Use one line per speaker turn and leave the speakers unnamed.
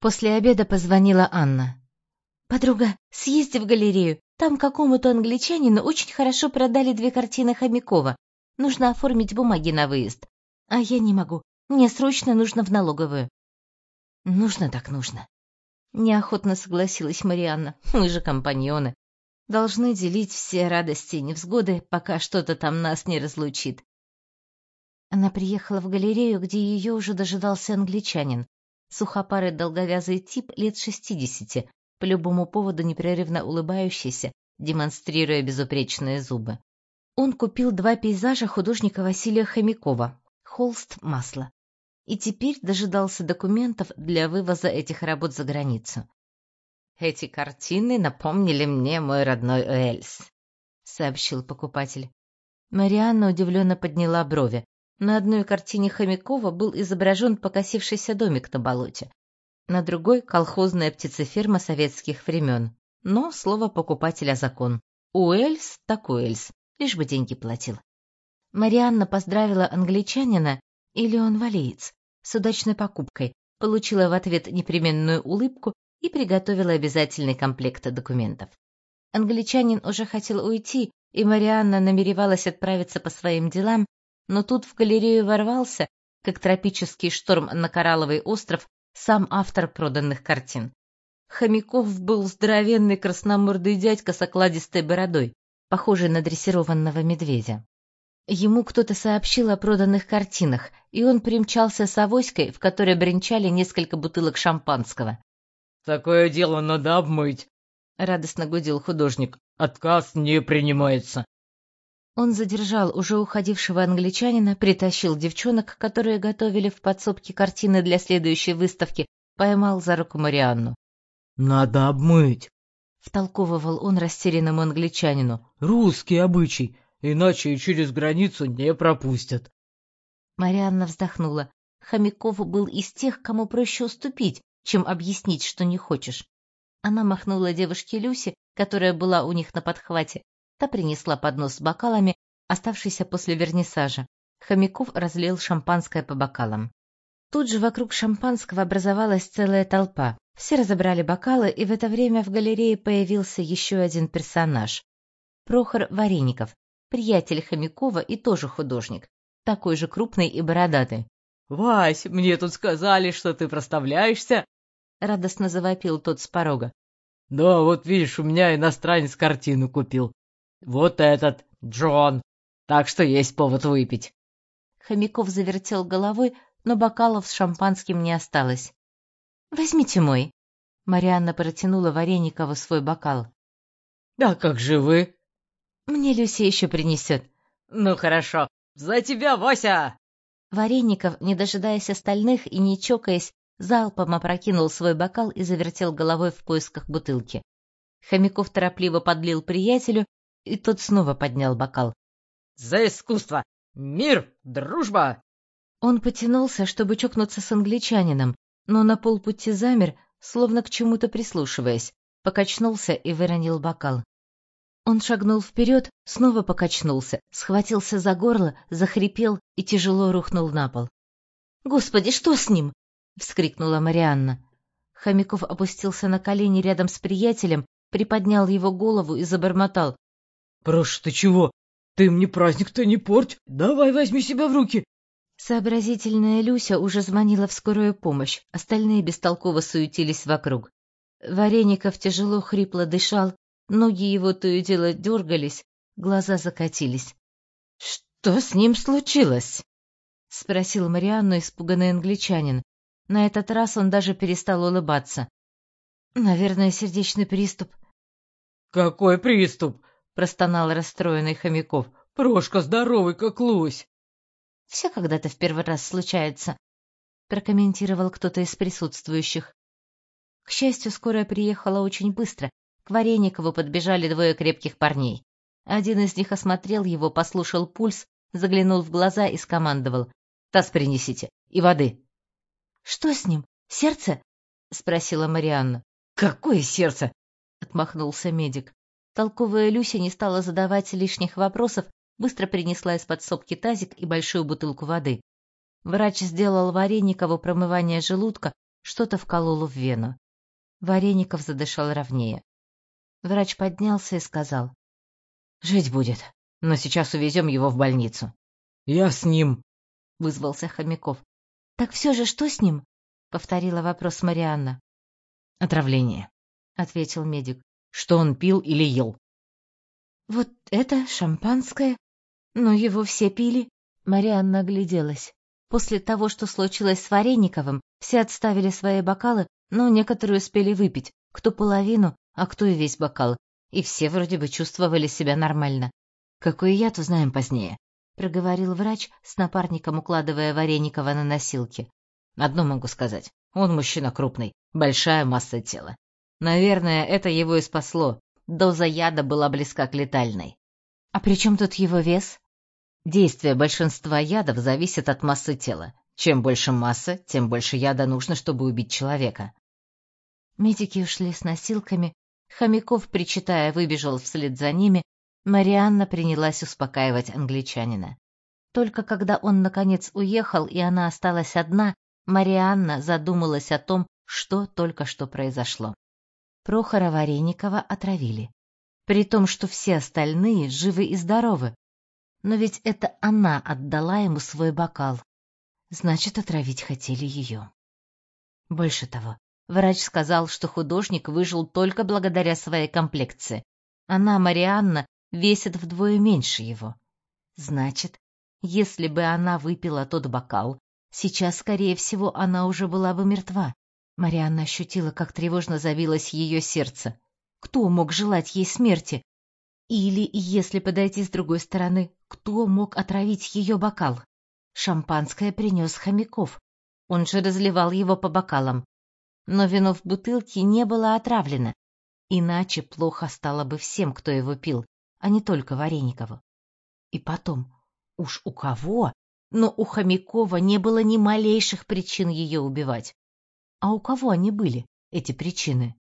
После обеда позвонила Анна. «Подруга, съезди в галерею. Там какому-то англичанину очень хорошо продали две картины Хомякова. Нужно оформить бумаги на выезд. А я не могу. Мне срочно нужно в налоговую». «Нужно так нужно». Неохотно согласилась Марианна. «Мы же компаньоны. Должны делить все радости и невзгоды, пока что-то там нас не разлучит». Она приехала в галерею, где ее уже дожидался англичанин сухопарый долговязый тип лет шестидесяти, по любому поводу непрерывно улыбающийся, демонстрируя безупречные зубы. Он купил два пейзажа художника Василия Хомякова «Холст масло» и теперь дожидался документов для вывоза этих работ за границу. «Эти картины напомнили мне мой родной Уэльс», — сообщил покупатель. Марианна удивленно подняла брови. На одной картине Хомякова был изображен покосившийся домик на болоте, на другой — колхозная птицеферма советских времен. Но слово покупателя закон. Уэльс так Уэльс, лишь бы деньги платил. Марианна поздравила англичанина, или он валиец, с удачной покупкой, получила в ответ непременную улыбку и приготовила обязательный комплект документов. Англичанин уже хотел уйти, и Марианна намеревалась отправиться по своим делам, но тут в галерею ворвался, как тропический шторм на Коралловый остров, сам автор проданных картин. Хомяков был здоровенный красномордый дядька с окладистой бородой, похожий на дрессированного медведя. Ему кто-то сообщил о проданных картинах, и он примчался с авоськой, в которой бренчали несколько бутылок шампанского.
«Такое дело надо обмыть», —
радостно гудел художник.
«Отказ не принимается».
Он задержал уже уходившего англичанина, притащил девчонок, которые готовили в подсобке картины для следующей выставки, поймал за руку Марианну.
«Надо обмыть», —
втолковывал он растерянному англичанину.
«Русский обычай, иначе и через границу не пропустят».
Марианна вздохнула. Хомяков был из тех, кому проще уступить, чем объяснить, что не хочешь. Она махнула девушке Люсе, которая была у них на подхвате, Та принесла поднос с бокалами, оставшийся после вернисажа. Хомяков разлил шампанское по бокалам. Тут же вокруг шампанского образовалась целая толпа. Все разобрали бокалы, и в это время в галерее появился еще один персонаж. Прохор Вареников, приятель Хомякова и тоже художник, такой же крупный и бородатый.
«Вась, мне тут сказали, что ты проставляешься!»
— радостно завопил тот с порога.
«Да, вот видишь, у меня иностранец картину купил. Вот этот, Джон. Так что есть повод выпить.
Хомяков завертел головой, но бокалов с шампанским не осталось. «Возьмите мой». Марианна протянула Вареникову свой бокал.
«Да как же вы?»
«Мне Люся еще принесет».
«Ну хорошо, за тебя, Вася!»
Вареников, не дожидаясь остальных и не чокаясь, залпом опрокинул свой бокал и завертел головой в поисках бутылки. Хомяков торопливо подлил приятелю, и тот снова поднял бокал.
«За искусство! Мир! Дружба!»
Он потянулся, чтобы чокнуться с англичанином, но на полпути замер, словно к чему-то прислушиваясь, покачнулся и выронил бокал. Он шагнул вперед, снова покачнулся, схватился за горло, захрипел и тяжело рухнул на пол. «Господи, что с ним?» — вскрикнула Марианна. Хомяков опустился на колени рядом с приятелем, приподнял его голову и забормотал.
Прош, ты чего? Ты мне праздник-то не порть. Давай возьми себя в руки.
Сообразительная Люся уже звонила в скорую помощь, остальные бестолково суетились вокруг. Вареников тяжело хрипло дышал, ноги его то и дело дергались, глаза закатились. — Что с ним случилось? — спросил Марианну испуганный англичанин. На этот раз он даже перестал улыбаться. — Наверное, сердечный приступ.
— Какой приступ?
— простонал расстроенный Хомяков.
«Прошка здоровый, как лось!»
«Все когда-то в первый раз случается», — прокомментировал кто-то из присутствующих. К счастью, скорая приехала очень быстро. К Вареникову подбежали двое крепких парней. Один из них осмотрел его, послушал пульс, заглянул в глаза и скомандовал. «Таз принесите. И воды». «Что с ним? Сердце?» — спросила Марианна.
«Какое сердце?»
— отмахнулся медик. Толковая Люся не стала задавать лишних вопросов, быстро принесла из подсобки тазик и большую бутылку воды. Врач сделал Вареникову промывание желудка, Что-то вкололо в вену. Вареников задышал ровнее. Врач поднялся и сказал.
«Жить будет, но сейчас увезем его в больницу». «Я с ним», —
вызвался Хомяков. «Так все же что с ним?» — повторила вопрос Марианна.
«Отравление», — ответил медик. «Что он пил или ел?»
«Вот это шампанское? Но его все пили». Марианна огляделась. После того, что случилось с Варениковым, все отставили свои бокалы, но некоторые успели выпить, кто половину, а кто и весь бокал, и все вроде бы чувствовали себя нормально.
«Какой яд, узнаем позднее», —
проговорил врач, с напарником укладывая Вареникова на носилки.
«Одно могу сказать. Он мужчина крупный, большая масса тела. Наверное, это его и спасло. Доза яда была близка к летальной.
А при чем тут его вес?
Действие большинства ядов зависит от массы тела. Чем больше масса, тем больше яда нужно, чтобы убить человека.
Медики ушли с носилками, Хомяков, причитая, выбежал вслед за ними, Марианна принялась успокаивать англичанина. Только когда он, наконец, уехал, и она осталась одна, Марианна задумалась о том, что только что произошло. Прохора Вареникова отравили. При том, что все остальные живы и здоровы. Но ведь это она отдала ему свой бокал. Значит, отравить хотели ее. Больше того, врач сказал, что художник выжил только благодаря своей комплекции. Она, Марианна, весит вдвое меньше его. Значит, если бы она выпила тот бокал, сейчас, скорее всего, она уже была бы мертва. Марианна ощутила, как тревожно забилось ее сердце. Кто мог желать ей смерти? Или, если подойти с другой стороны, кто мог отравить ее бокал? Шампанское принес Хомяков. Он же разливал его по бокалам. Но вино в бутылке не было отравлено. Иначе плохо стало бы всем, кто его пил, а не только Вареникову. И потом, уж у кого, но у Хомякова не было ни малейших причин ее убивать. А у кого они были, эти причины?